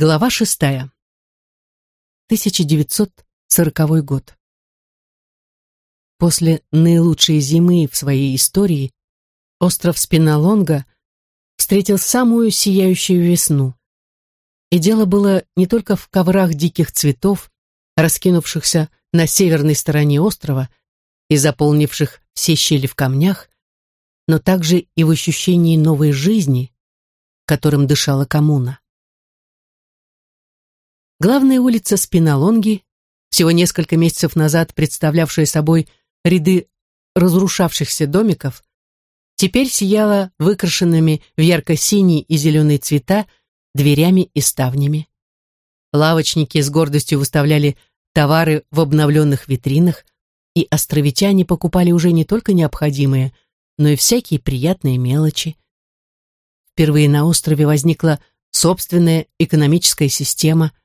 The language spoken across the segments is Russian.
Глава шестая. 1940 год. После наилучшей зимы в своей истории остров Спиналонга встретил самую сияющую весну. И дело было не только в коврах диких цветов, раскинувшихся на северной стороне острова и заполнивших все щели в камнях, но также и в ощущении новой жизни, которым дышала коммуна. Главная улица Спиналонги, всего несколько месяцев назад представлявшая собой ряды разрушавшихся домиков, теперь сияла выкрашенными в ярко-синий и зеленый цвета дверями и ставнями. Лавочники с гордостью выставляли товары в обновленных витринах, и островитяне покупали уже не только необходимые, но и всякие приятные мелочи. Впервые на острове возникла собственная экономическая система –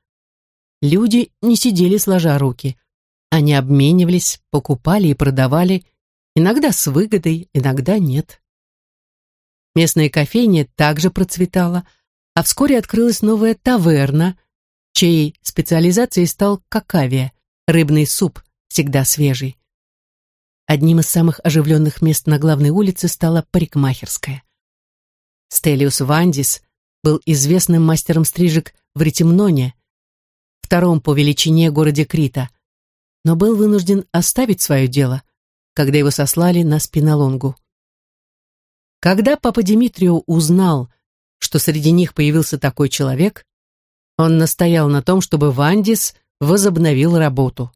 Люди не сидели сложа руки. Они обменивались, покупали и продавали, иногда с выгодой, иногда нет. Местная кофейня также процветала, а вскоре открылась новая таверна, чьей специализацией стал какавия, рыбный суп, всегда свежий. Одним из самых оживленных мест на главной улице стала парикмахерская. Стелиус Вандис был известным мастером стрижек в Ретимноне, втором по величине городе Крита, но был вынужден оставить свое дело, когда его сослали на спинолонгу. Когда папа Димитрио узнал, что среди них появился такой человек, он настоял на том, чтобы Вандис возобновил работу.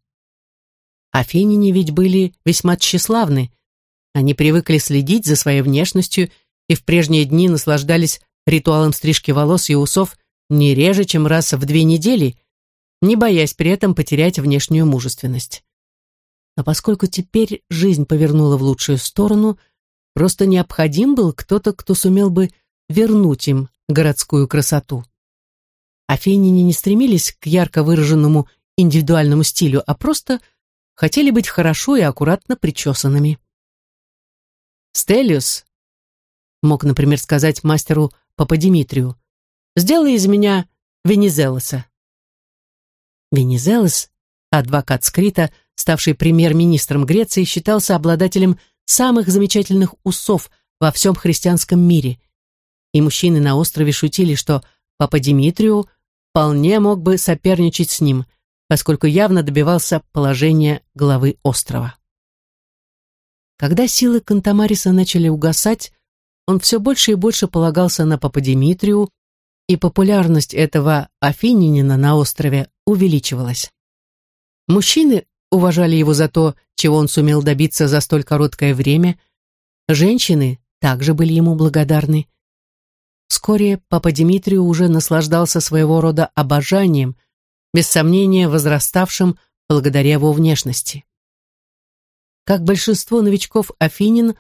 Афиняне ведь были весьма тщеславны. Они привыкли следить за своей внешностью и в прежние дни наслаждались ритуалом стрижки волос и усов не реже, чем раз в две недели, не боясь при этом потерять внешнюю мужественность. А поскольку теперь жизнь повернула в лучшую сторону, просто необходим был кто-то, кто сумел бы вернуть им городскую красоту. Афиняне не стремились к ярко выраженному индивидуальному стилю, а просто хотели быть хорошо и аккуратно причесанными. «Стелиус», — мог, например, сказать мастеру Пападимитрию, «сделай из меня Венизелоса». Венизелос, адвокат Скрита, ставший премьер-министром Греции, считался обладателем самых замечательных усов во всем христианском мире. И мужчины на острове шутили, что папа Димитрию вполне мог бы соперничать с ним, поскольку явно добивался положения главы острова. Когда силы Кантамариса начали угасать, он все больше и больше полагался на папа Димитрию, и популярность этого афининина на острове увеличивалась. Мужчины уважали его за то, чего он сумел добиться за столь короткое время. Женщины также были ему благодарны. Вскоре папа Димитрию уже наслаждался своего рода обожанием, без сомнения возраставшим благодаря его внешности. Как большинство новичков Афинин,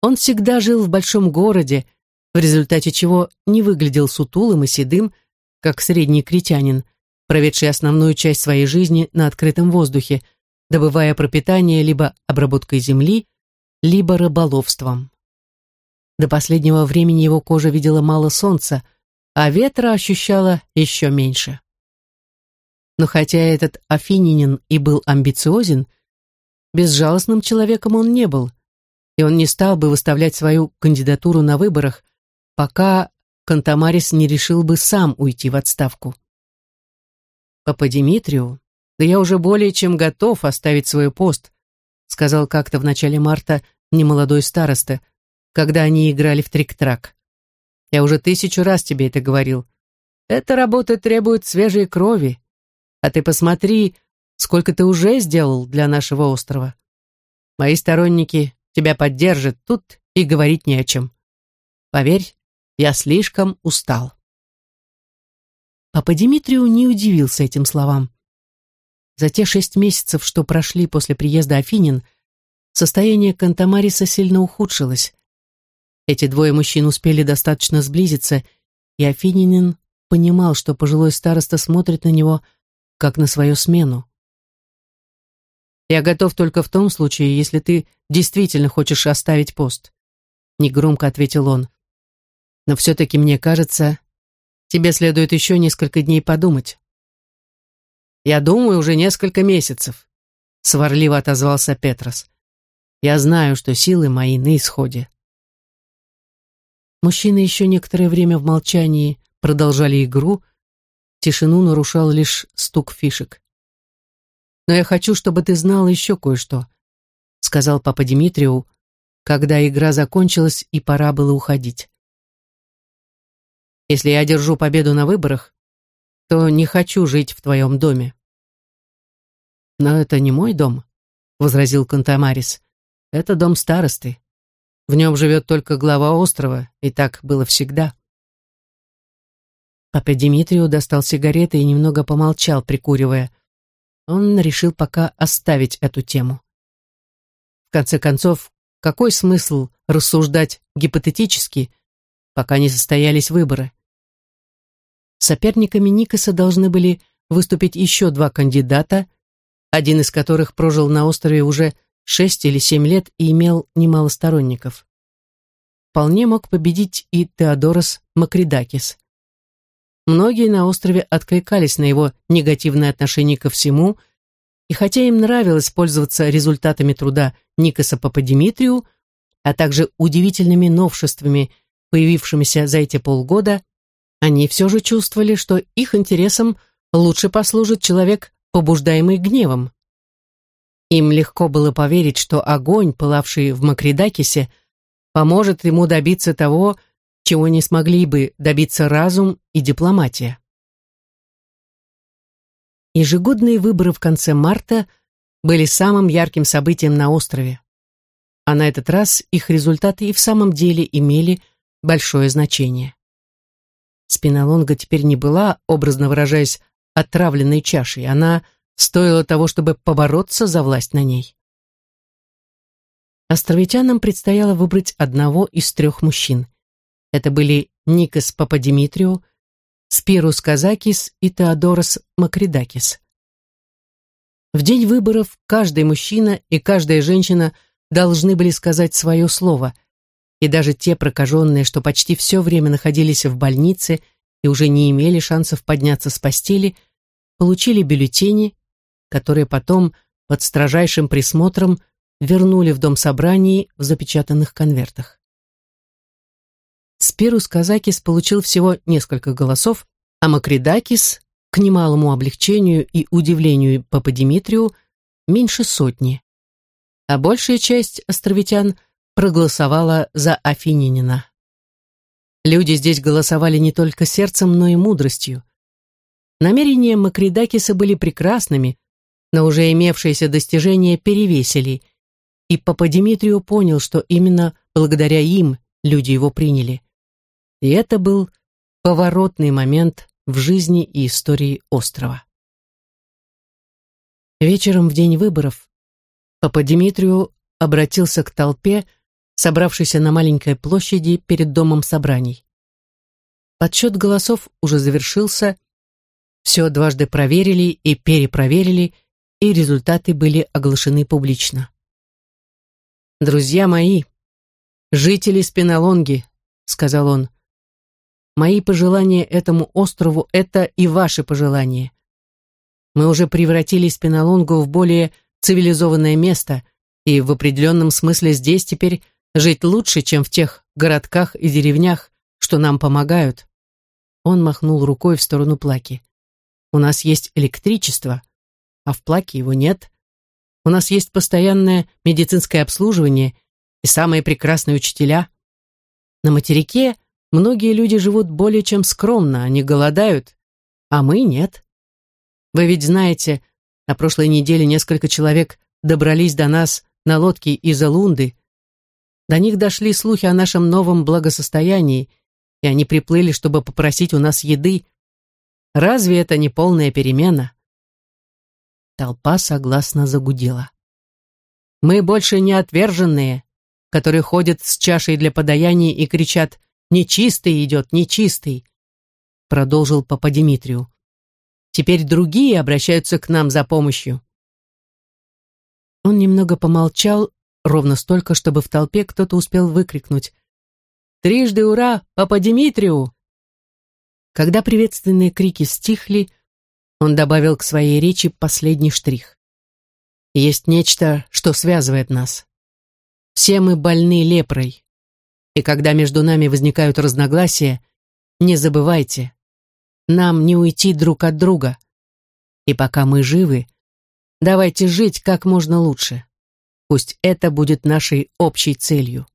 он всегда жил в большом городе, в результате чего не выглядел сутулым и седым, как средний критянин, проведший основную часть своей жизни на открытом воздухе, добывая пропитание либо обработкой земли, либо рыболовством. До последнего времени его кожа видела мало солнца, а ветра ощущала еще меньше. Но хотя этот афининин и был амбициозен, безжалостным человеком он не был, и он не стал бы выставлять свою кандидатуру на выборах, пока Кантамарис не решил бы сам уйти в отставку. «Папа Димитрию, да я уже более чем готов оставить свой пост», сказал как-то в начале марта немолодой староста, когда они играли в трик-трак. «Я уже тысячу раз тебе это говорил. Эта работа требует свежей крови. А ты посмотри, сколько ты уже сделал для нашего острова. Мои сторонники тебя поддержат тут и говорить не о чем. Поверь, я слишком устал. Папа Димитрию не удивился этим словам. За те шесть месяцев, что прошли после приезда Афинин, состояние Кантамариса сильно ухудшилось. Эти двое мужчин успели достаточно сблизиться, и Афининин понимал, что пожилой староста смотрит на него, как на свою смену. «Я готов только в том случае, если ты действительно хочешь оставить пост», — негромко ответил он. Но все-таки мне кажется, Тебе следует еще несколько дней подумать. Я думаю уже несколько месяцев, сварливо отозвался Петрос. Я знаю, что силы мои на исходе. Мужчины еще некоторое время в молчании продолжали игру. Тишину нарушал лишь стук фишек. «Но я хочу, чтобы ты знал еще кое-что», — сказал папа Дмитрию, когда игра закончилась и пора было уходить. «Если я одержу победу на выборах, то не хочу жить в твоем доме». «Но это не мой дом», — возразил Кантамарис. «Это дом старосты. В нем живет только глава острова, и так было всегда». Папа Дмитрию достал сигареты и немного помолчал, прикуривая. Он решил пока оставить эту тему. В конце концов, какой смысл рассуждать гипотетически, пока не состоялись выборы? Соперниками Никаса должны были выступить еще два кандидата, один из которых прожил на острове уже шесть или семь лет и имел немало сторонников. Вполне мог победить и Теодорос Макридакис. Многие на острове откликались на его негативное отношение ко всему – и хотя им нравилось пользоваться результатами труда Никоса Пападимитрию, а также удивительными новшествами, появившимися за эти полгода, они все же чувствовали, что их интересам лучше послужит человек, побуждаемый гневом. Им легко было поверить, что огонь, пылавший в Макридакисе, поможет ему добиться того, чего не смогли бы добиться разум и дипломатия. Ежегодные выборы в конце марта были самым ярким событием на острове. А на этот раз их результаты и в самом деле имели большое значение. Спиналонга теперь не была, образно выражаясь, отравленной чашей. Она стоила того, чтобы побороться за власть на ней. Островитянам предстояло выбрать одного из трех мужчин. Это были Никос Пападимитрио, Спирус Казакис и Теодорос Макридакис. В день выборов каждый мужчина и каждая женщина должны были сказать свое слово, и даже те прокаженные, что почти все время находились в больнице и уже не имели шансов подняться с постели, получили бюллетени, которые потом под строжайшим присмотром вернули в дом собраний в запечатанных конвертах. Спирус Казакис получил всего несколько голосов, а Макридакис, к немалому облегчению и удивлению Папа Димитрию, меньше сотни. А большая часть островитян проголосовала за Афининина. Люди здесь голосовали не только сердцем, но и мудростью. Намерения Макридакиса были прекрасными, но уже имевшиеся достижения перевесили, и Папа Димитрию понял, что именно благодаря им люди его приняли. И это был поворотный момент в жизни и истории острова. Вечером в день выборов Папа Димитрию обратился к толпе, собравшейся на маленькой площади перед домом собраний. Подсчет голосов уже завершился, все дважды проверили и перепроверили, и результаты были оглашены публично. «Друзья мои, жители Спиналонги», — сказал он, — Мои пожелания этому острову — это и ваши пожелания. Мы уже превратили Спинолонгу в более цивилизованное место, и в определенном смысле здесь теперь жить лучше, чем в тех городках и деревнях, что нам помогают. Он махнул рукой в сторону Плаки. У нас есть электричество, а в Плаке его нет. У нас есть постоянное медицинское обслуживание и самые прекрасные учителя. На материке Многие люди живут более чем скромно, они голодают, а мы нет. Вы ведь знаете, на прошлой неделе несколько человек добрались до нас на лодке из Алунды. До них дошли слухи о нашем новом благосостоянии, и они приплыли, чтобы попросить у нас еды. Разве это не полная перемена? Толпа согласно загудела. Мы больше не отверженные, которые ходят с чашей для подаяния и кричат Нечистый идет, нечистый, продолжил папа Димитрию. Теперь другие обращаются к нам за помощью. Он немного помолчал, ровно столько, чтобы в толпе кто-то успел выкрикнуть. «Трижды ура, папа Димитрию!» Когда приветственные крики стихли, он добавил к своей речи последний штрих. Есть нечто, что связывает нас. Все мы больны лепрой. И когда между нами возникают разногласия, не забывайте, нам не уйти друг от друга. И пока мы живы, давайте жить как можно лучше. Пусть это будет нашей общей целью.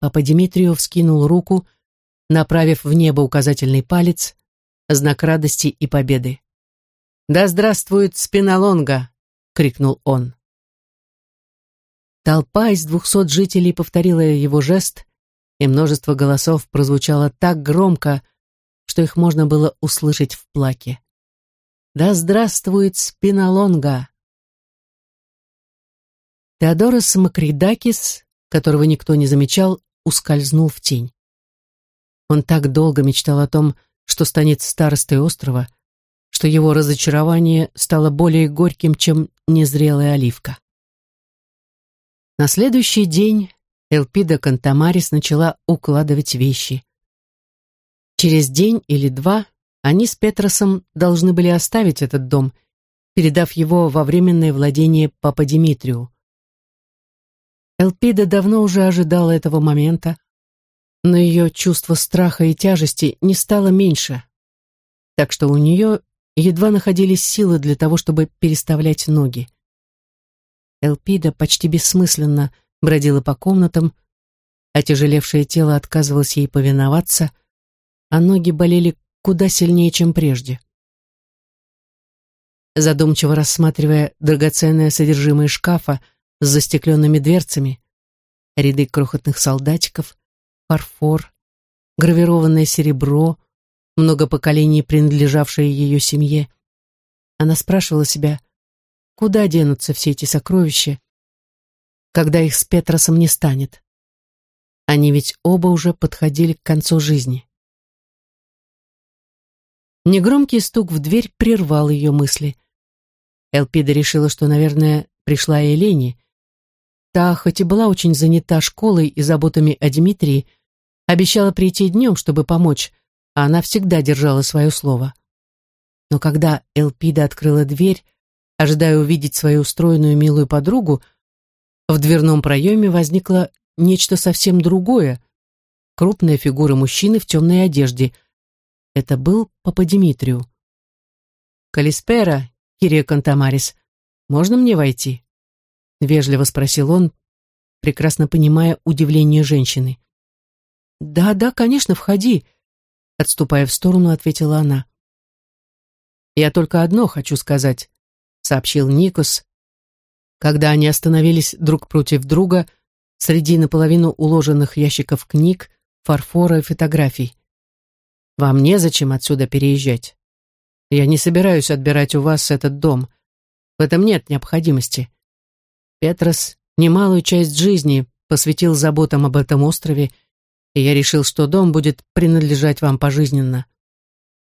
Папа Дмитрию вскинул руку, направив в небо указательный палец, знак радости и победы. «Да здравствует Спиналонга!» — крикнул он. Толпа из двухсот жителей повторила его жест, и множество голосов прозвучало так громко, что их можно было услышать в плаке. «Да здравствует Спиналонга!» Теодорос Макридакис, которого никто не замечал, ускользнул в тень. Он так долго мечтал о том, что станет старостой острова, что его разочарование стало более горьким, чем незрелая оливка. На следующий день Элпида Кантамарис начала укладывать вещи. Через день или два они с Петросом должны были оставить этот дом, передав его во временное владение Папа Димитрию. Элпида давно уже ожидала этого момента, но ее чувство страха и тяжести не стало меньше, так что у нее едва находились силы для того, чтобы переставлять ноги. Элпида почти бессмысленно бродила по комнатам, отяжелевшее тело отказывалось ей повиноваться, а ноги болели куда сильнее, чем прежде. Задумчиво рассматривая драгоценное содержимое шкафа с застекленными дверцами, ряды крохотных солдатиков, фарфор, гравированное серебро, много поколений, принадлежавшее ее семье. Она спрашивала себя, куда денутся все эти сокровища, когда их с Петросом не станет. Они ведь оба уже подходили к концу жизни. Негромкий стук в дверь прервал ее мысли. Элпида решила, что, наверное, пришла Элени. Та, хоть и была очень занята школой и заботами о Дмитрии, Обещала прийти днем, чтобы помочь, а она всегда держала свое слово. Но когда Элпида открыла дверь, ожидая увидеть свою устроенную милую подругу, в дверном проеме возникло нечто совсем другое. Крупная фигура мужчины в темной одежде. Это был Папа Димитрию. «Калиспера, Кирия Кантамарис, можно мне войти?» Вежливо спросил он, прекрасно понимая удивление женщины. «Да, да, конечно, входи», — отступая в сторону, ответила она. «Я только одно хочу сказать», — сообщил Никос, когда они остановились друг против друга среди наполовину уложенных ящиков книг, фарфора и фотографий. «Вам незачем отсюда переезжать. Я не собираюсь отбирать у вас этот дом. В этом нет необходимости. Петрос немалую часть жизни посвятил заботам об этом острове и я решил, что дом будет принадлежать вам пожизненно.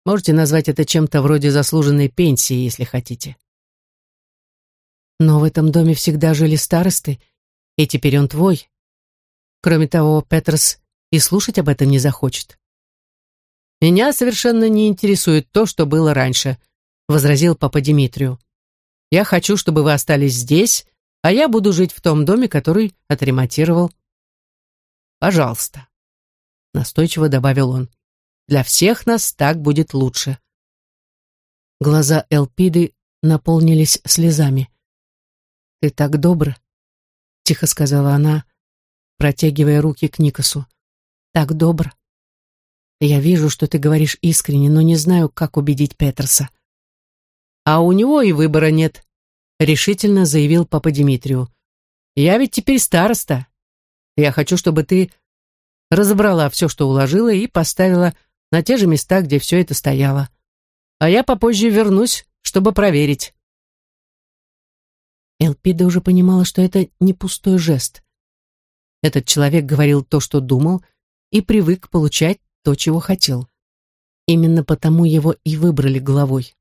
Можете назвать это чем-то вроде заслуженной пенсии, если хотите. Но в этом доме всегда жили старосты, и теперь он твой. Кроме того, Петерс и слушать об этом не захочет. «Меня совершенно не интересует то, что было раньше», — возразил папа Димитрию. «Я хочу, чтобы вы остались здесь, а я буду жить в том доме, который отремонтировал. Пожалуйста» настойчиво добавил он. Для всех нас так будет лучше. Глаза Элпиды наполнились слезами. «Ты так добр», — тихо сказала она, протягивая руки к Никосу. «Так добр. Я вижу, что ты говоришь искренне, но не знаю, как убедить Петерса». «А у него и выбора нет», — решительно заявил папа Дмитрию. «Я ведь теперь староста. Я хочу, чтобы ты разобрала все, что уложила, и поставила на те же места, где все это стояло. А я попозже вернусь, чтобы проверить. Элпида уже понимала, что это не пустой жест. Этот человек говорил то, что думал, и привык получать то, чего хотел. Именно потому его и выбрали главой.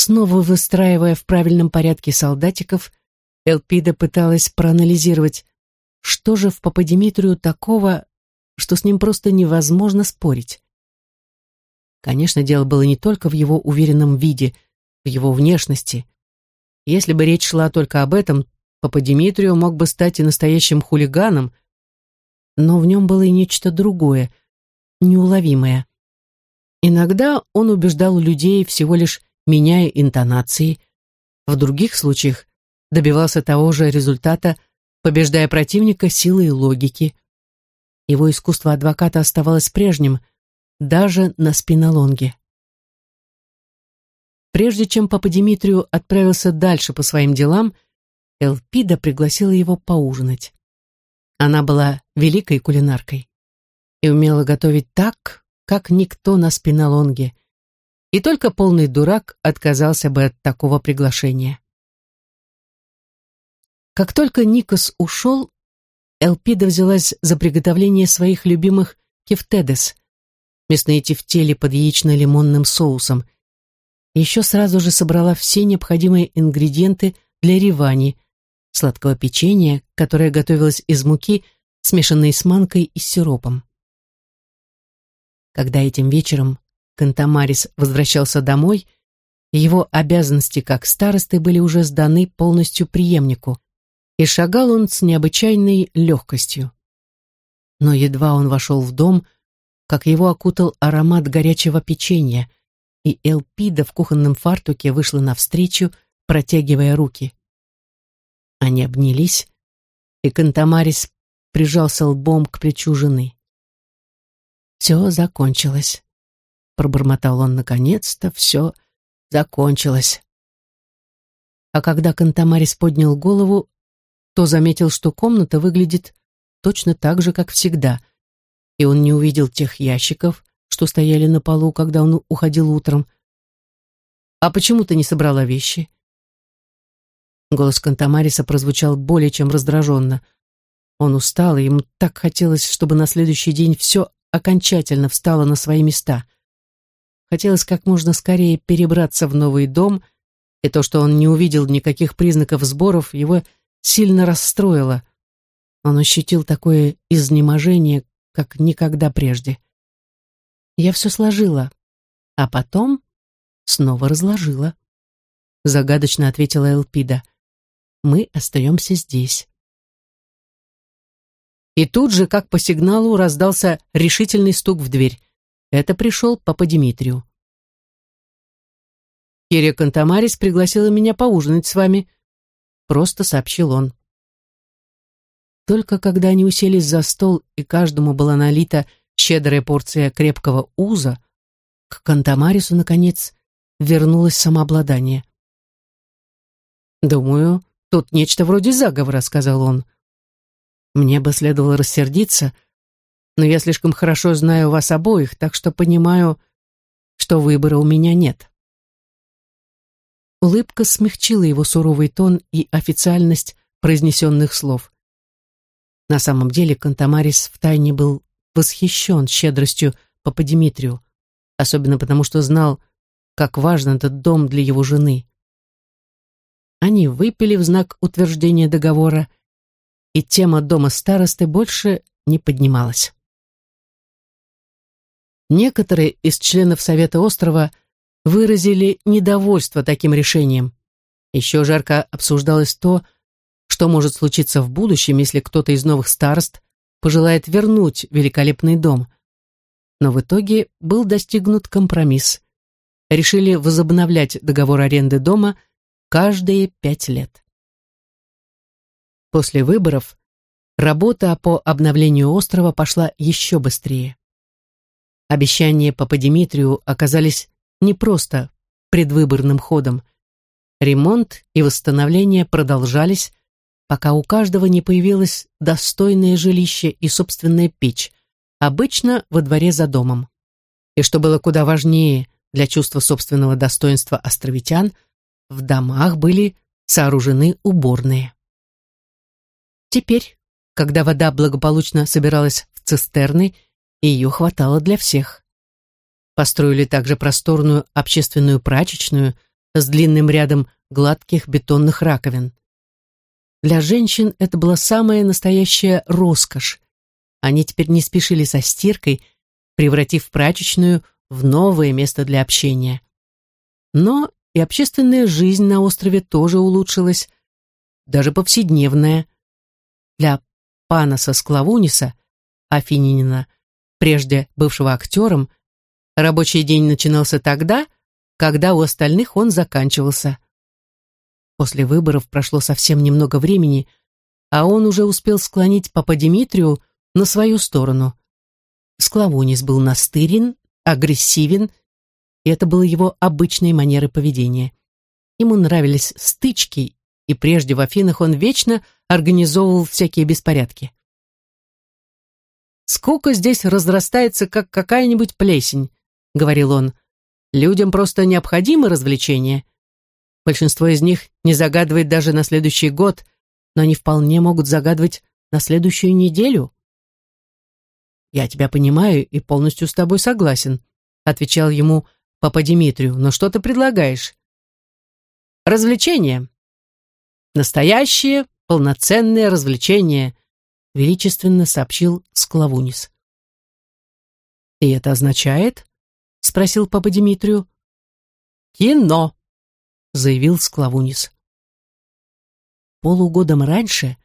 Снова выстраивая в правильном порядке солдатиков, Элпида пыталась проанализировать, что же в Пападимитрию такого, что с ним просто невозможно спорить. Конечно, дело было не только в его уверенном виде, в его внешности. Если бы речь шла только об этом, Папа Димитрию мог бы стать и настоящим хулиганом, но в нем было и нечто другое, неуловимое. Иногда он убеждал людей, всего лишь меняя интонации, в других случаях добивался того же результата, побеждая противника силой логики. Его искусство адвоката оставалось прежним, даже на спинолонге. Прежде чем папа Димитрию отправился дальше по своим делам, Элпида пригласила его поужинать. Она была великой кулинаркой и умела готовить так, как никто на спинолонге, и только полный дурак отказался бы от такого приглашения. Как только Никос ушел, Элпида взялась за приготовление своих любимых кефтедес, мясные тефтели под яично-лимонным соусом. Еще сразу же собрала все необходимые ингредиенты для ревани, сладкого печенья, которое готовилось из муки, смешанной с манкой и сиропом. Когда этим вечером Кантамарис возвращался домой, его обязанности как старосты были уже сданы полностью преемнику, и шагал он с необычайной легкостью. Но едва он вошел в дом, как его окутал аромат горячего печенья, и Элпида в кухонном фартуке вышла навстречу, протягивая руки. Они обнялись, и Кантамарис прижался лбом к плечу жены. «Все закончилось», — пробормотал он наконец-то, «все закончилось». А когда Кантамарис поднял голову, то заметил, что комната выглядит точно так же, как всегда, и он не увидел тех ящиков, что стояли на полу, когда он уходил утром. «А почему ты не собрала вещи?» Голос Кантамариса прозвучал более чем раздраженно. Он устал, и ему так хотелось, чтобы на следующий день все окончательно встало на свои места. Хотелось как можно скорее перебраться в новый дом, и то, что он не увидел никаких признаков сборов, его сильно расстроило. Он ощутил такое изнеможение, как никогда прежде. Я все сложила, а потом снова разложила. Загадочно ответила Элпида мы остаемся здесь. И тут же, как по сигналу, раздался решительный стук в дверь. Это пришел папа Димитрию. «Кирия Кантамарис пригласила меня поужинать с вами», — просто сообщил он. Только когда они уселись за стол и каждому была налита щедрая порция крепкого уза, к Кантамарису, наконец, вернулось самообладание. «Думаю, «Тут нечто вроде заговора», — сказал он. «Мне бы следовало рассердиться, но я слишком хорошо знаю вас обоих, так что понимаю, что выбора у меня нет». Улыбка смягчила его суровый тон и официальность произнесенных слов. На самом деле Кантамарис втайне был восхищен щедростью Папа Димитрию, особенно потому что знал, как важен этот дом для его жены. Они выпили в знак утверждения договора, и тема дома старосты больше не поднималась. Некоторые из членов Совета острова выразили недовольство таким решением. Еще жарко обсуждалось то, что может случиться в будущем, если кто-то из новых старост пожелает вернуть великолепный дом. Но в итоге был достигнут компромисс. Решили возобновлять договор аренды дома – каждые пять лет. После выборов работа по обновлению острова пошла еще быстрее. Обещания по Димитрию оказались не просто предвыборным ходом. Ремонт и восстановление продолжались, пока у каждого не появилось достойное жилище и собственная печь, обычно во дворе за домом. И что было куда важнее для чувства собственного достоинства островитян – в домах были сооружены уборные. Теперь, когда вода благополучно собиралась в цистерны, ее хватало для всех. Построили также просторную общественную прачечную с длинным рядом гладких бетонных раковин. Для женщин это была самая настоящая роскошь. Они теперь не спешили со стиркой, превратив прачечную в новое место для общения. Но и общественная жизнь на острове тоже улучшилась, даже повседневная. Для Панаса Склавуниса, Афининина, прежде бывшего актером, рабочий день начинался тогда, когда у остальных он заканчивался. После выборов прошло совсем немного времени, а он уже успел склонить папа Димитрию на свою сторону. Склавунис был настырен, агрессивен, и это было его обычной манерой поведения. Ему нравились стычки, и прежде в Афинах он вечно организовывал всякие беспорядки. «Скука здесь разрастается, как какая-нибудь плесень», — говорил он. «Людям просто необходимы развлечения. Большинство из них не загадывает даже на следующий год, но они вполне могут загадывать на следующую неделю». «Я тебя понимаю и полностью с тобой согласен», — отвечал ему папа Димитрию. «Но что ты предлагаешь?» «Развлечения. Настоящее, полноценное развлечение», — величественно сообщил Склавунис. «И это означает?» — спросил папа Димитрию. «Кино», — заявил Склавунис. Полугодом раньше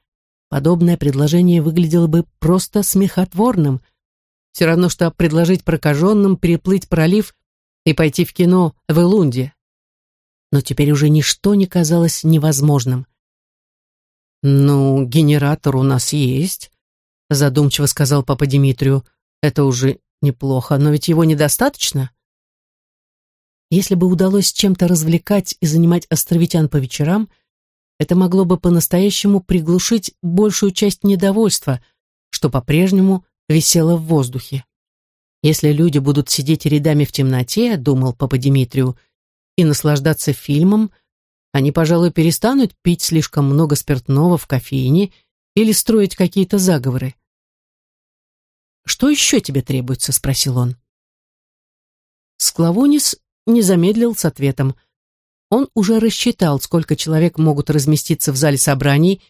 подобное предложение выглядело бы просто смехотворным, все равно, что предложить прокаженным переплыть пролив и пойти в кино в Элунде. Но теперь уже ничто не казалось невозможным. «Ну, генератор у нас есть», — задумчиво сказал папа Димитрию. «Это уже неплохо, но ведь его недостаточно». Если бы удалось чем-то развлекать и занимать островитян по вечерам, это могло бы по-настоящему приглушить большую часть недовольства, что по-прежнему висело в воздухе. Если люди будут сидеть рядами в темноте, думал папа Димитрию, и наслаждаться фильмом, они, пожалуй, перестанут пить слишком много спиртного в кофейне или строить какие-то заговоры. «Что еще тебе требуется?» — спросил он. Склавонис не замедлил с ответом. Он уже рассчитал, сколько человек могут разместиться в зале собраний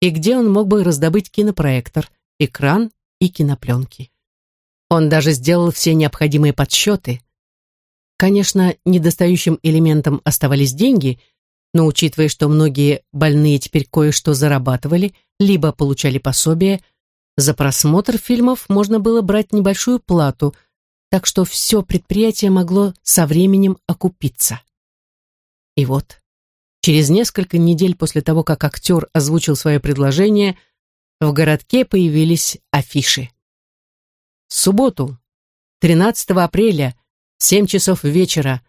и где он мог бы раздобыть кинопроектор, экран и кинопленки. Он даже сделал все необходимые подсчеты. Конечно, недостающим элементом оставались деньги — но учитывая, что многие больные теперь кое-что зарабатывали, либо получали пособие, за просмотр фильмов можно было брать небольшую плату, так что все предприятие могло со временем окупиться. И вот, через несколько недель после того, как актер озвучил свое предложение, в городке появились афиши. В субботу, 13 апреля, 7 часов вечера,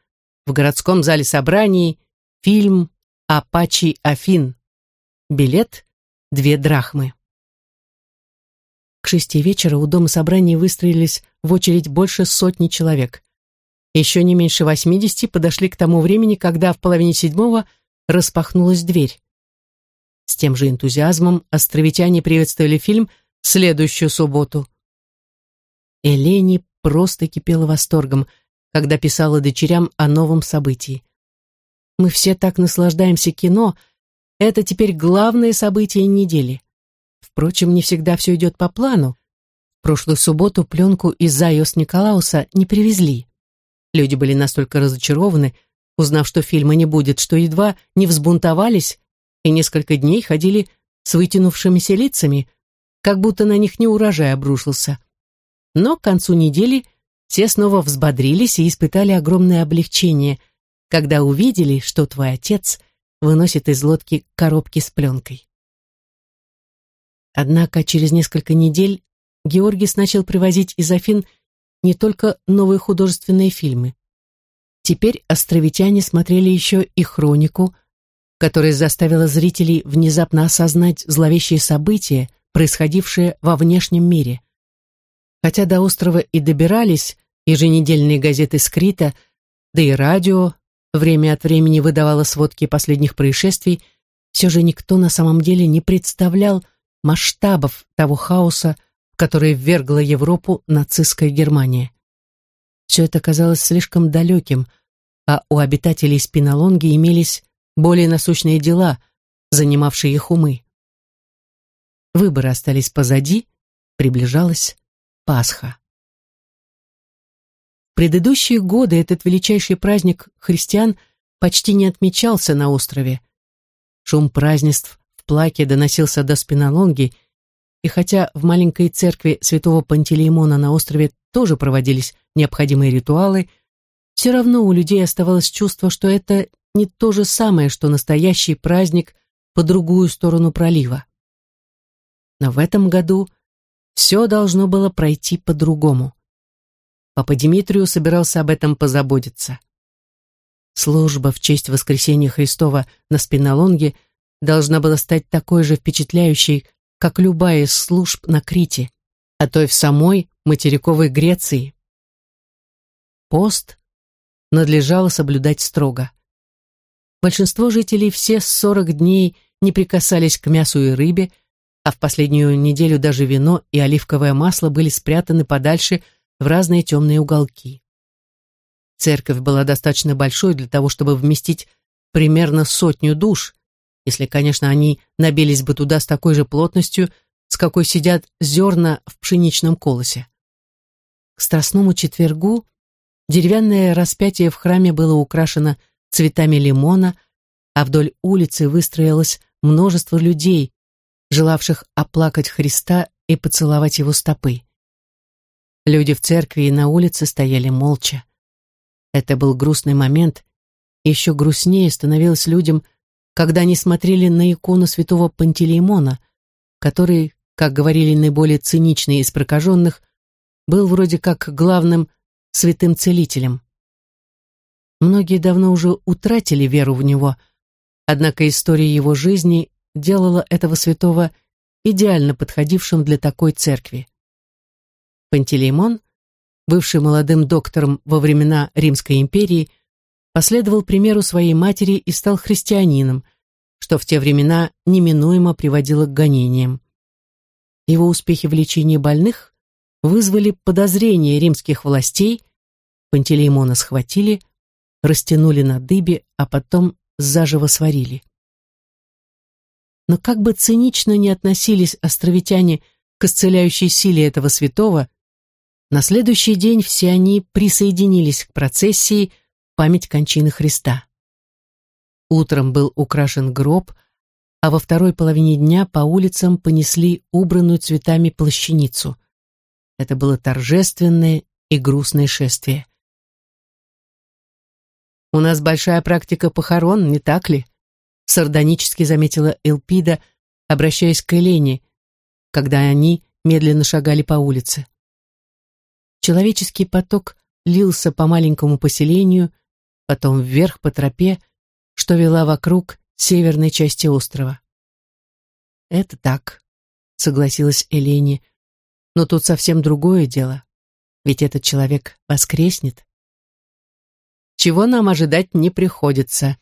в городском зале собраний фильм Апачи Афин. Билет — две драхмы. К шести вечера у дома собраний выстроились в очередь больше сотни человек. Еще не меньше восьмидесяти подошли к тому времени, когда в половине седьмого распахнулась дверь. С тем же энтузиазмом островитяне приветствовали фильм следующую субботу. Элени просто кипела восторгом, когда писала дочерям о новом событии. Мы все так наслаждаемся кино. Это теперь главное событие недели. Впрочем, не всегда все идет по плану. В прошлую субботу пленку из Зайос Николауса не привезли. Люди были настолько разочарованы, узнав, что фильма не будет, что едва не взбунтовались и несколько дней ходили с вытянувшимися лицами, как будто на них не урожай обрушился. Но к концу недели все снова взбодрились и испытали огромное облегчение – когда увидели, что твой отец выносит из лодки коробки с пленкой. Однако через несколько недель Георгис начал привозить из Афин не только новые художественные фильмы. Теперь островитяне смотрели еще и хронику, которая заставила зрителей внезапно осознать зловещие события, происходившие во внешнем мире. Хотя до острова и добирались еженедельные газеты Скрита, да и радио, время от времени выдавала сводки последних происшествий, все же никто на самом деле не представлял масштабов того хаоса, в который ввергла Европу нацистская Германия. Все это казалось слишком далеким, а у обитателей Спинолонги имелись более насущные дела, занимавшие их умы. Выборы остались позади, Приближалась Пасха. Предыдущие годы этот величайший праздник христиан почти не отмечался на острове. Шум празднеств в Плаке доносился до Спинолонги, и хотя в маленькой церкви святого Пантелеймона на острове тоже проводились необходимые ритуалы, все равно у людей оставалось чувство, что это не то же самое, что настоящий праздник по другую сторону пролива. Но в этом году все должно было пройти по-другому. Папа Димитрию собирался об этом позаботиться. Служба в честь воскресения Христова на спинолонге должна была стать такой же впечатляющей, как любая из служб на Крите, а то и в самой материковой Греции. Пост надлежало соблюдать строго. Большинство жителей все 40 дней не прикасались к мясу и рыбе, а в последнюю неделю даже вино и оливковое масло были спрятаны подальше в разные темные уголки. Церковь была достаточно большой для того, чтобы вместить примерно сотню душ, если, конечно, они набились бы туда с такой же плотностью, с какой сидят зерна в пшеничном колосе. К Страстному четвергу деревянное распятие в храме было украшено цветами лимона, а вдоль улицы выстроилось множество людей, желавших оплакать Христа и поцеловать его стопы. Люди в церкви и на улице стояли молча. Это был грустный момент, еще грустнее становилось людям, когда они смотрели на икону святого Пантелеймона, который, как говорили наиболее циничные из прокаженных, был вроде как главным святым целителем. Многие давно уже утратили веру в него, однако история его жизни делала этого святого идеально подходившим для такой церкви. Пантелеймон, бывший молодым доктором во времена Римской империи, последовал примеру своей матери и стал христианином, что в те времена неминуемо приводило к гонениям. Его успехи в лечении больных вызвали подозрения римских властей, Пантелеймона схватили, растянули на дыбе, а потом заживо сварили. Но как бы цинично ни относились островитяне к исцеляющей силе этого святого, на следующий день все они присоединились к процессии в память кончины Христа. Утром был украшен гроб, а во второй половине дня по улицам понесли убранную цветами плащаницу. Это было торжественное и грустное шествие. «У нас большая практика похорон, не так ли?» сардонически заметила Элпида, обращаясь к Элене, когда они медленно шагали по улице. Человеческий поток лился по маленькому поселению, потом вверх по тропе, что вела вокруг северной части острова. «Это так», — согласилась Элене, — «но тут совсем другое дело, ведь этот человек воскреснет». «Чего нам ожидать не приходится»,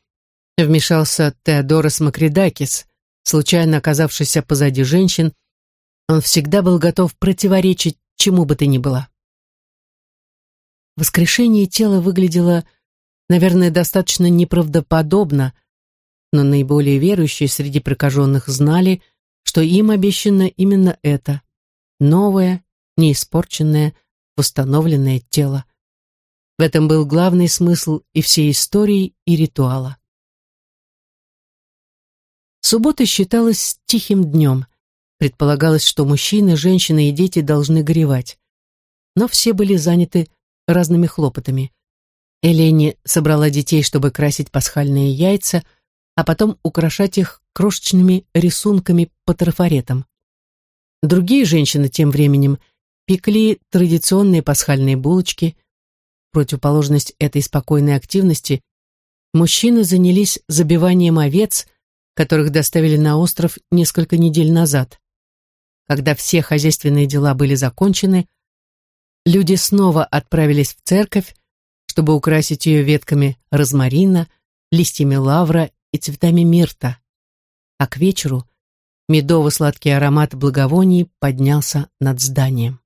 Вмешался Теодорос Макридакис, случайно оказавшийся позади женщин. Он всегда был готов противоречить чему бы то ни было. Воскрешение тела выглядело, наверное, достаточно неправдоподобно, но наиболее верующие среди прокаженных знали, что им обещано именно это — новое, неиспорченное, восстановленное тело. В этом был главный смысл и всей истории, и ритуала. Суббота считалась тихим днем. Предполагалось, что мужчины, женщины и дети должны горевать. Но все были заняты разными хлопотами. Элени собрала детей, чтобы красить пасхальные яйца, а потом украшать их крошечными рисунками по трафаретам. Другие женщины тем временем пекли традиционные пасхальные булочки. Противоположность этой спокойной активности мужчины занялись забиванием овец – которых доставили на остров несколько недель назад. Когда все хозяйственные дела были закончены, люди снова отправились в церковь, чтобы украсить ее ветками розмарина, листьями лавра и цветами мирта. А к вечеру медово-сладкий аромат благовоний поднялся над зданием.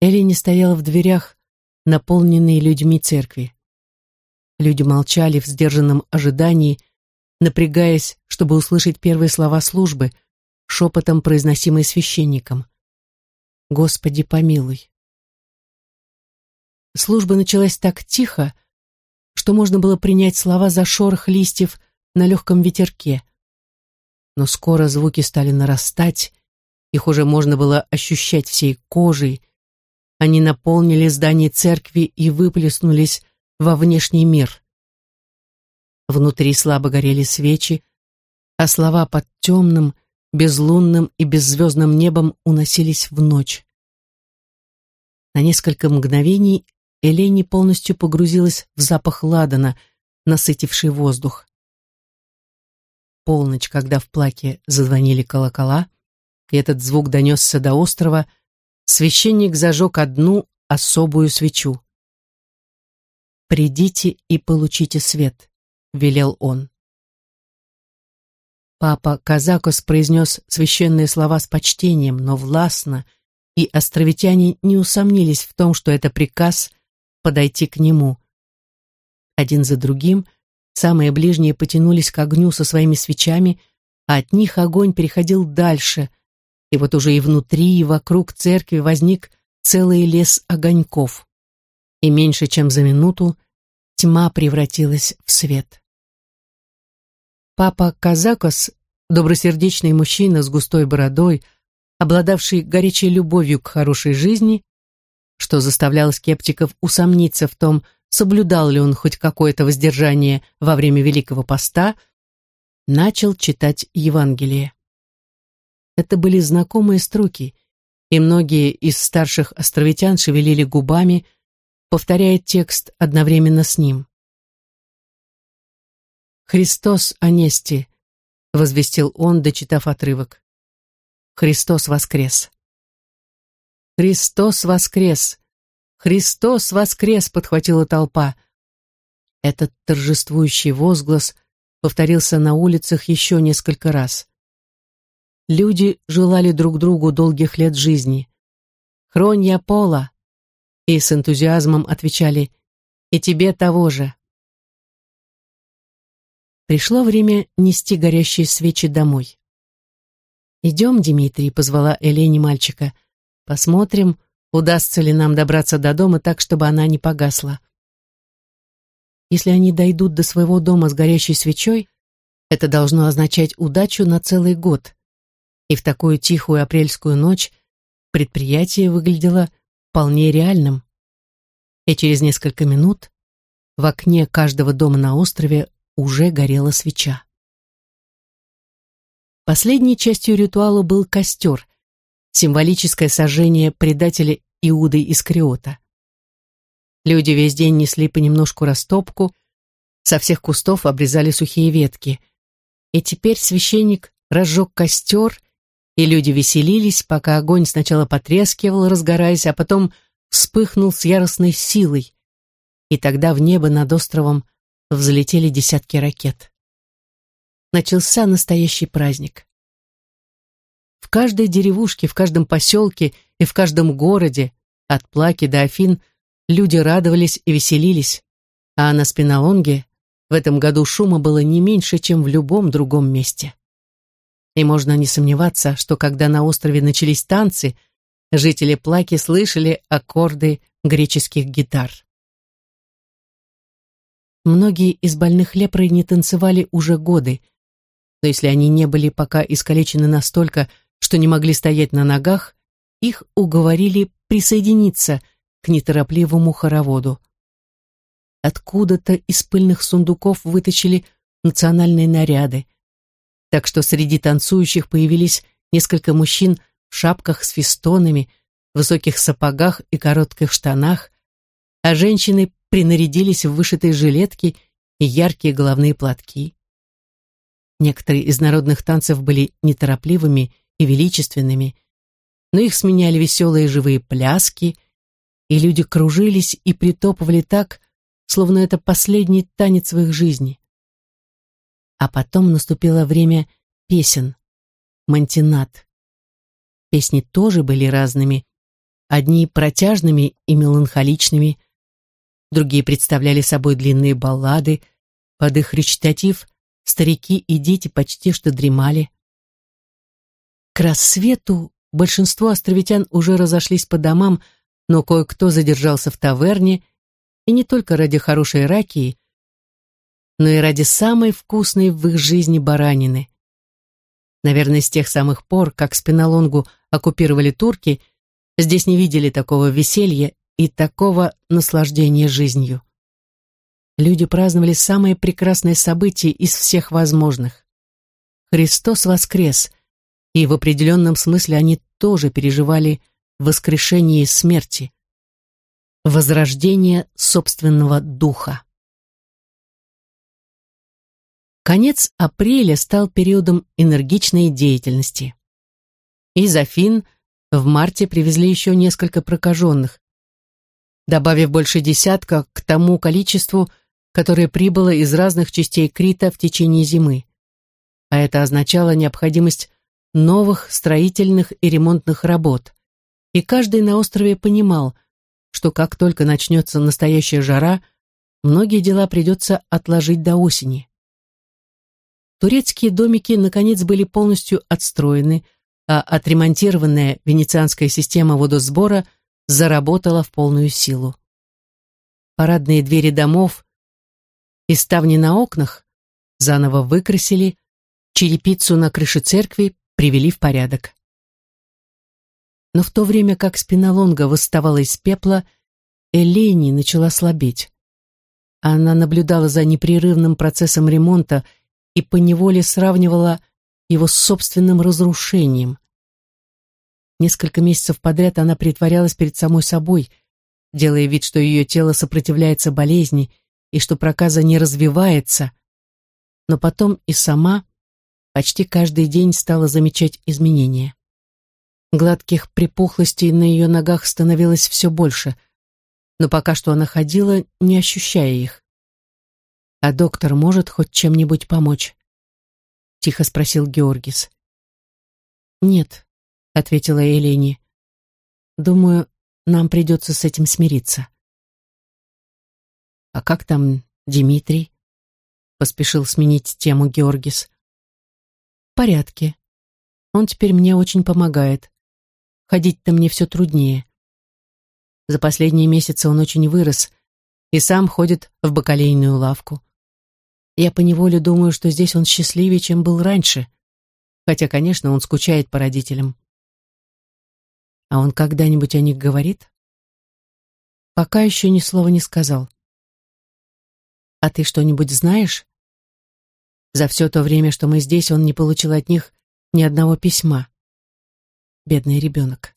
Элли стояла в дверях, наполненные людьми церкви. Люди молчали в сдержанном ожидании, напрягаясь, чтобы услышать первые слова службы, шепотом произносимый священником. «Господи, помилуй». Служба началась так тихо, что можно было принять слова за шорох листьев на легком ветерке. Но скоро звуки стали нарастать, их уже можно было ощущать всей кожей. Они наполнили здание церкви и выплеснулись во внешний мир. Внутри слабо горели свечи, а слова под темным, безлунным и беззвездным небом уносились в ночь. На несколько мгновений Элени полностью погрузилась в запах ладана, насытивший воздух. Полночь, когда в плаке зазвонили колокола, и этот звук донесся до острова, священник зажег одну особую свечу. «Придите и получите свет», — велел он. Папа Казакос произнес священные слова с почтением, но властно, и островитяне не усомнились в том, что это приказ подойти к нему. Один за другим самые ближние потянулись к огню со своими свечами, а от них огонь переходил дальше, и вот уже и внутри, и вокруг церкви возник целый лес огоньков. И меньше чем за минуту тьма превратилась в свет. Папа Казакос, добросердечный мужчина с густой бородой, обладавший горячей любовью к хорошей жизни, что заставляло скептиков усомниться в том, соблюдал ли он хоть какое-то воздержание во время Великого Поста, начал читать Евангелие. Это были знакомые строки, и многие из старших островитян шевелили губами, повторяя текст одновременно с ним. «Христос Анести», — возвестил он, дочитав отрывок. «Христос воскрес». «Христос воскрес! Христос воскрес!» — подхватила толпа. Этот торжествующий возглас повторился на улицах еще несколько раз. Люди желали друг другу долгих лет жизни. «Хронья Пола!» И с энтузиазмом отвечали «И тебе того же!» Пришло время нести горящие свечи домой. «Идем, Дмитрий», — позвала Элене мальчика. «Посмотрим, удастся ли нам добраться до дома так, чтобы она не погасла». Если они дойдут до своего дома с горящей свечой, это должно означать удачу на целый год и в такую тихую апрельскую ночь предприятие выглядело вполне реальным. И через несколько минут в окне каждого дома на острове уже горела свеча. Последней частью ритуала был костер, символическое сожжение предателя Иуды Искриота. Люди весь день несли понемножку растопку, со всех кустов обрезали сухие ветки. И теперь священник разжег костер и люди веселились, пока огонь сначала потрескивал, разгораясь, а потом вспыхнул с яростной силой. И тогда в небо над островом взлетели десятки ракет. Начался настоящий праздник. В каждой деревушке, в каждом поселке и в каждом городе, от Плаки до Афин, люди радовались и веселились, а на Спинолонге в этом году шума было не меньше, чем в любом другом месте. И можно не сомневаться, что когда на острове начались танцы, жители Плаки слышали аккорды греческих гитар. Многие из больных лепрой не танцевали уже годы, но если они не были пока искалечены настолько, что не могли стоять на ногах, их уговорили присоединиться к неторопливому хороводу. Откуда-то из пыльных сундуков вытащили национальные наряды, так что среди танцующих появились несколько мужчин в шапках с фестонами, высоких сапогах и коротких штанах, а женщины принарядились в вышитые жилетки и яркие головные платки. Некоторые из народных танцев были неторопливыми и величественными, но их сменяли веселые живые пляски, и люди кружились и притопывали так, словно это последний танец в их жизни. А потом наступило время песен. Мантинат. Песни тоже были разными. Одни протяжными и меланхоличными, другие представляли собой длинные баллады, под их речитатив старики и дети почти что дремали. К рассвету большинство островитян уже разошлись по домам, но кое-кто задержался в таверне, и не только ради хорошей ракии, но и ради самой вкусной в их жизни баранины. Наверное, с тех самых пор, как Спиналонгу оккупировали турки, здесь не видели такого веселья и такого наслаждения жизнью. Люди праздновали самое прекрасное событие из всех возможных. Христос воскрес, и в определенном смысле они тоже переживали воскрешение смерти, возрождение собственного духа. Конец апреля стал периодом энергичной деятельности. Из Афин в марте привезли еще несколько прокаженных, добавив больше десятка к тому количеству, которое прибыло из разных частей Крита в течение зимы. А это означало необходимость новых строительных и ремонтных работ. И каждый на острове понимал, что как только начнется настоящая жара, многие дела придется отложить до осени. Турецкие домики, наконец, были полностью отстроены, а отремонтированная венецианская система водосбора заработала в полную силу. Парадные двери домов и ставни на окнах заново выкрасили, черепицу на крыше церкви привели в порядок. Но в то время как спиналонга восставала из пепла, Элени начала слабеть. Она наблюдала за непрерывным процессом ремонта и поневоле сравнивала его с собственным разрушением. Несколько месяцев подряд она притворялась перед самой собой, делая вид, что ее тело сопротивляется болезни и что проказа не развивается, но потом и сама почти каждый день стала замечать изменения. Гладких припухлостей на ее ногах становилось все больше, но пока что она ходила, не ощущая их. «А доктор может хоть чем-нибудь помочь?» — тихо спросил Георгис. «Нет», — ответила Элени. «Думаю, нам придется с этим смириться». «А как там Дмитрий?» — поспешил сменить тему Георгис. «В порядке. Он теперь мне очень помогает. Ходить-то мне все труднее. За последние месяцы он очень вырос и сам ходит в бакалейную лавку. Я поневоле думаю, что здесь он счастливее, чем был раньше. Хотя, конечно, он скучает по родителям. А он когда-нибудь о них говорит? Пока еще ни слова не сказал. А ты что-нибудь знаешь? За все то время, что мы здесь, он не получил от них ни одного письма. Бедный ребенок.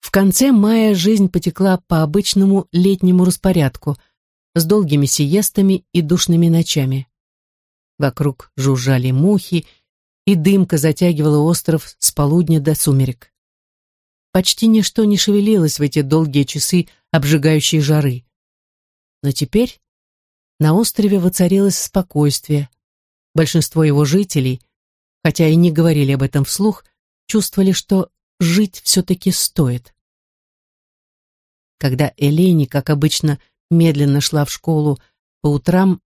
В конце мая жизнь потекла по обычному летнему распорядку – с долгими сиестами и душными ночами. Вокруг жужжали мухи, и дымка затягивала остров с полудня до сумерек. Почти ничто не шевелилось в эти долгие часы обжигающей жары. Но теперь на острове воцарилось спокойствие. Большинство его жителей, хотя и не говорили об этом вслух, чувствовали, что жить все-таки стоит. Когда Элени, как обычно, медленно шла в школу по утрам,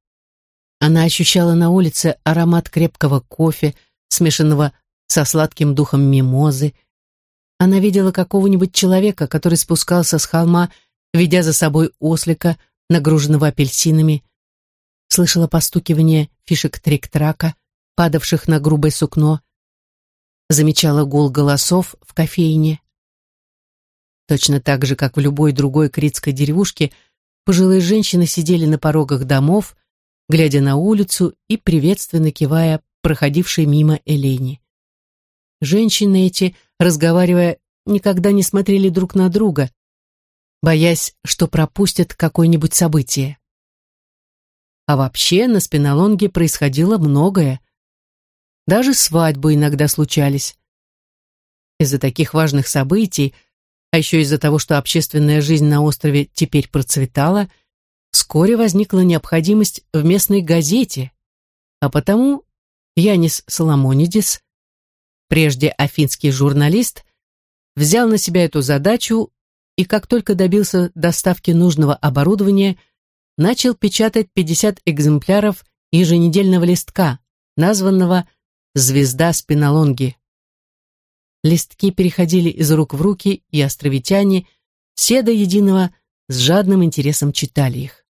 она ощущала на улице аромат крепкого кофе, смешанного со сладким духом мимозы. Она видела какого-нибудь человека, который спускался с холма, ведя за собой ослика, нагруженного апельсинами, слышала постукивание фишек трик-трака, падавших на грубое сукно, замечала гул голосов в кофейне. Точно так же, как в любой другой критской деревушке, Пожилые женщины сидели на порогах домов, глядя на улицу и приветственно кивая проходившей мимо Элени. Женщины эти, разговаривая, никогда не смотрели друг на друга, боясь, что пропустят какое-нибудь событие. А вообще на спинолонге происходило многое. Даже свадьбы иногда случались. Из-за таких важных событий а еще из-за того, что общественная жизнь на острове теперь процветала, вскоре возникла необходимость в местной газете, а потому Янис Соломонидис, прежде афинский журналист, взял на себя эту задачу и как только добился доставки нужного оборудования, начал печатать 50 экземпляров еженедельного листка, названного «Звезда спинолонги». Листки переходили из рук в руки, и островитяне, все до единого, с жадным интересом читали их.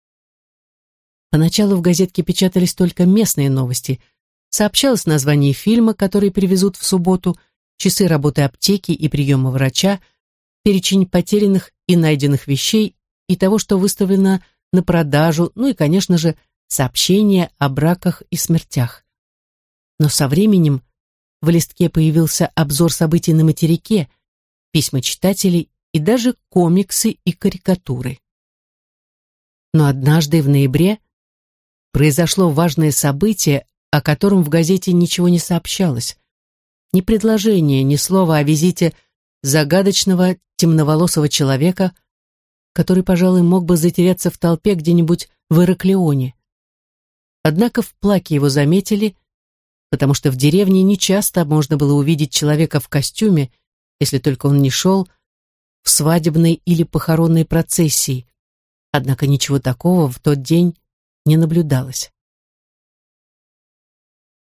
Поначалу в газетке печатались только местные новости. Сообщалось название фильма, который привезут в субботу, часы работы аптеки и приема врача, перечень потерянных и найденных вещей и того, что выставлено на продажу, ну и, конечно же, сообщения о браках и смертях. Но со временем в листке появился обзор событий на материке, письма читателей и даже комиксы и карикатуры. Но однажды в ноябре произошло важное событие, о котором в газете ничего не сообщалось. Ни предложения, ни слова о визите загадочного темноволосого человека, который, пожалуй, мог бы затеряться в толпе где-нибудь в Ираклионе. Однако в плаке его заметили, потому что в деревне нечасто можно было увидеть человека в костюме, если только он не шел в свадебной или похоронной процессии. Однако ничего такого в тот день не наблюдалось.